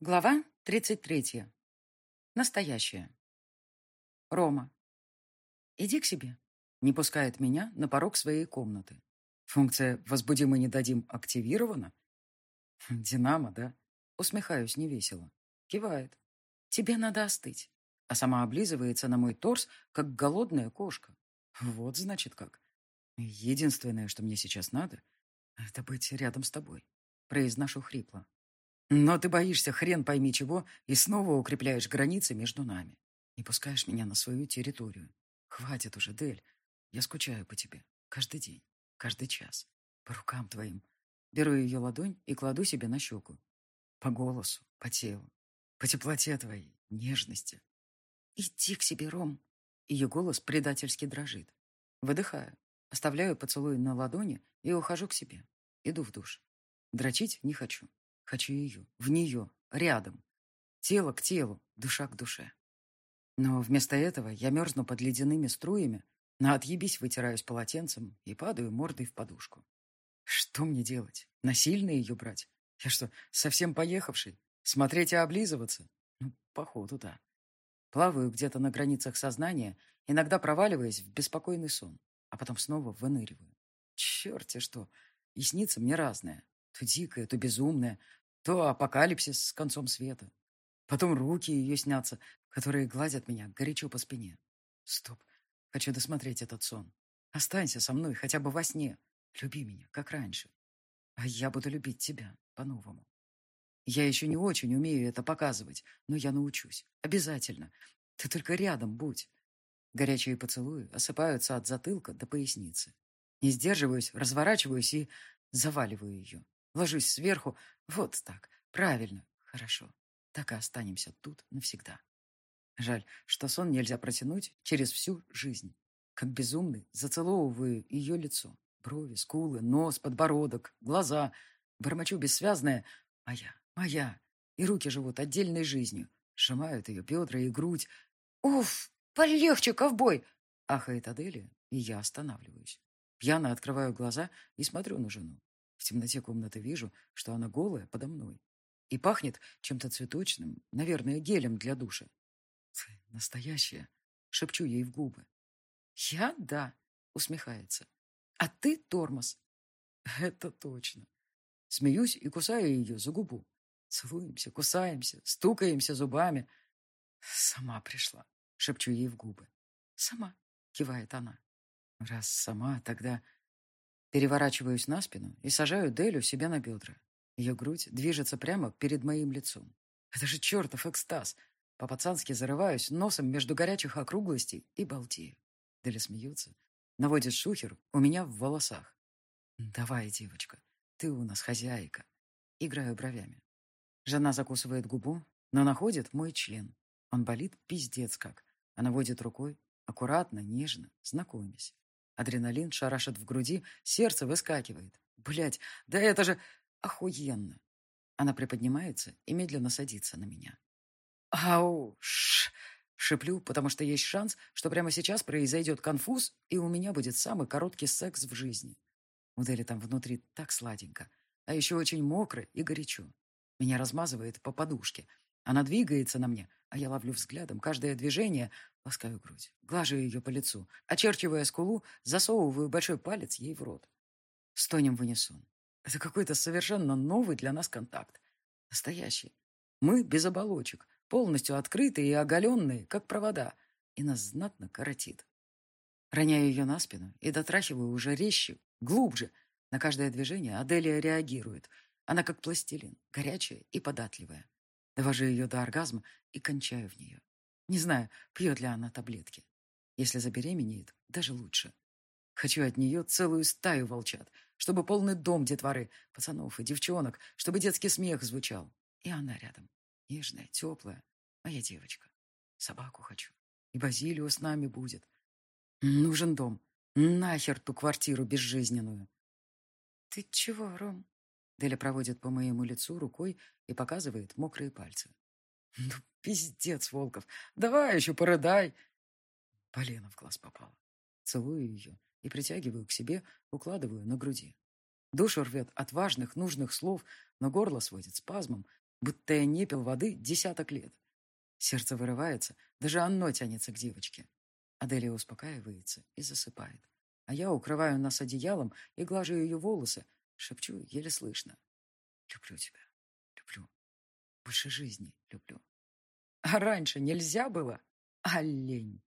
Глава 33. Настоящая. Рома. «Иди к себе», — не пускает меня на порог своей комнаты. Функция «возбудим и не дадим» активирована? «Динамо, да?» Усмехаюсь невесело. Кивает. «Тебе надо остыть». А сама облизывается на мой торс, как голодная кошка. Вот, значит, как. Единственное, что мне сейчас надо, это быть рядом с тобой. Произношу хрипло. Но ты боишься хрен пойми чего и снова укрепляешь границы между нами. Не пускаешь меня на свою территорию. Хватит уже, Дель. Я скучаю по тебе. Каждый день, каждый час. По рукам твоим. Беру ее ладонь и кладу себе на щеку. По голосу, по телу, по теплоте твоей, нежности. Иди к себе, Ром. Ее голос предательски дрожит. Выдыхаю. Оставляю поцелуй на ладони и ухожу к себе. Иду в душ. Дрочить не хочу. Хочу ее, в нее, рядом. Тело к телу, душа к душе. Но вместо этого я мерзну под ледяными струями, на отъебись вытираюсь полотенцем и падаю мордой в подушку. Что мне делать? Насильно ее брать? Я что, совсем поехавший? Смотреть и облизываться? Ну, походу, да. Плаваю где-то на границах сознания, иногда проваливаясь в беспокойный сон, а потом снова выныриваю. Черт, что! И снится мне разное. То дикое, то безумное, то апокалипсис с концом света. Потом руки ее снятся, которые гладят меня горячо по спине. Стоп, хочу досмотреть этот сон. Останься со мной хотя бы во сне. Люби меня, как раньше. А я буду любить тебя по-новому. Я еще не очень умею это показывать, но я научусь. Обязательно. Ты только рядом будь. Горячие поцелуи осыпаются от затылка до поясницы. Не сдерживаюсь, разворачиваюсь и заваливаю ее. Ложусь сверху. Вот так. Правильно. Хорошо. Так и останемся тут навсегда. Жаль, что сон нельзя протянуть через всю жизнь. Как безумный зацеловываю ее лицо. Брови, скулы, нос, подбородок, глаза. Бормочу бессвязное «Моя, моя». И руки живут отдельной жизнью. Сжимают ее бедра и грудь. «Уф, полегче, ковбой!» Ахает Аделия, и я останавливаюсь. Пьяно открываю глаза и смотрю на жену. В темноте комнаты вижу, что она голая подо мной. И пахнет чем-то цветочным, наверное, гелем для душа. Ты настоящая, шепчу ей в губы. Я — да, усмехается. А ты тормоз. Это точно. Смеюсь и кусаю ее за губу. Целуемся, кусаемся, стукаемся зубами. Сама пришла, шепчу ей в губы. Сама, кивает она. Раз сама, тогда Переворачиваюсь на спину и сажаю Делю себе на бедра. Ее грудь движется прямо перед моим лицом. Это же чертов экстаз. По-пацански зарываюсь носом между горячих округлостей и балдею. Деля смеется. Наводит шухер у меня в волосах. «Давай, девочка, ты у нас хозяйка». Играю бровями. Жена закусывает губу, но находит мой член. Он болит пиздец как. Она водит рукой, аккуратно, нежно, знакомясь. Адреналин шарашит в груди, сердце выскакивает. Блять, да это же охуенно. Она приподнимается и медленно садится на меня. Ау, ш, шиплю, потому что есть шанс, что прямо сейчас произойдет конфуз, и у меня будет самый короткий секс в жизни. У Дели там внутри так сладенько, а еще очень мокро и горячо. Меня размазывает по подушке. Она двигается на мне, а я ловлю взглядом каждое движение, ласкаю грудь, глажу ее по лицу, очерчивая скулу, засовываю большой палец ей в рот. Стонем в унисон. Это какой-то совершенно новый для нас контакт. Настоящий. Мы без оболочек, полностью открытые и оголенные, как провода, и нас знатно коротит. Роняю ее на спину и дотрахиваю уже резче, глубже. На каждое движение Аделия реагирует. Она как пластилин, горячая и податливая. Довожу ее до оргазма и кончаю в нее. Не знаю, пьет ли она таблетки. Если забеременеет, даже лучше. Хочу от нее целую стаю волчат, чтобы полный дом детворы, пацанов и девчонок, чтобы детский смех звучал. И она рядом. Нежная, теплая. Моя девочка. Собаку хочу. И Базилио с нами будет. Нужен дом. Нахер ту квартиру безжизненную. Ты чего, Ром? Деля проводит по моему лицу рукой и показывает мокрые пальцы. «Ну, пиздец, Волков, давай еще порыдай!» Полена в глаз попала. Целую ее и притягиваю к себе, укладываю на груди. Душу рвет от важных, нужных слов, но горло сводит спазмом. будто я не пил воды десяток лет. Сердце вырывается, даже оно тянется к девочке. Аделия успокаивается и засыпает. А я укрываю нас одеялом и глажу ее волосы, шепчу еле слышно. Люблю тебя, люблю. Больше жизни люблю. А раньше нельзя было? Олень.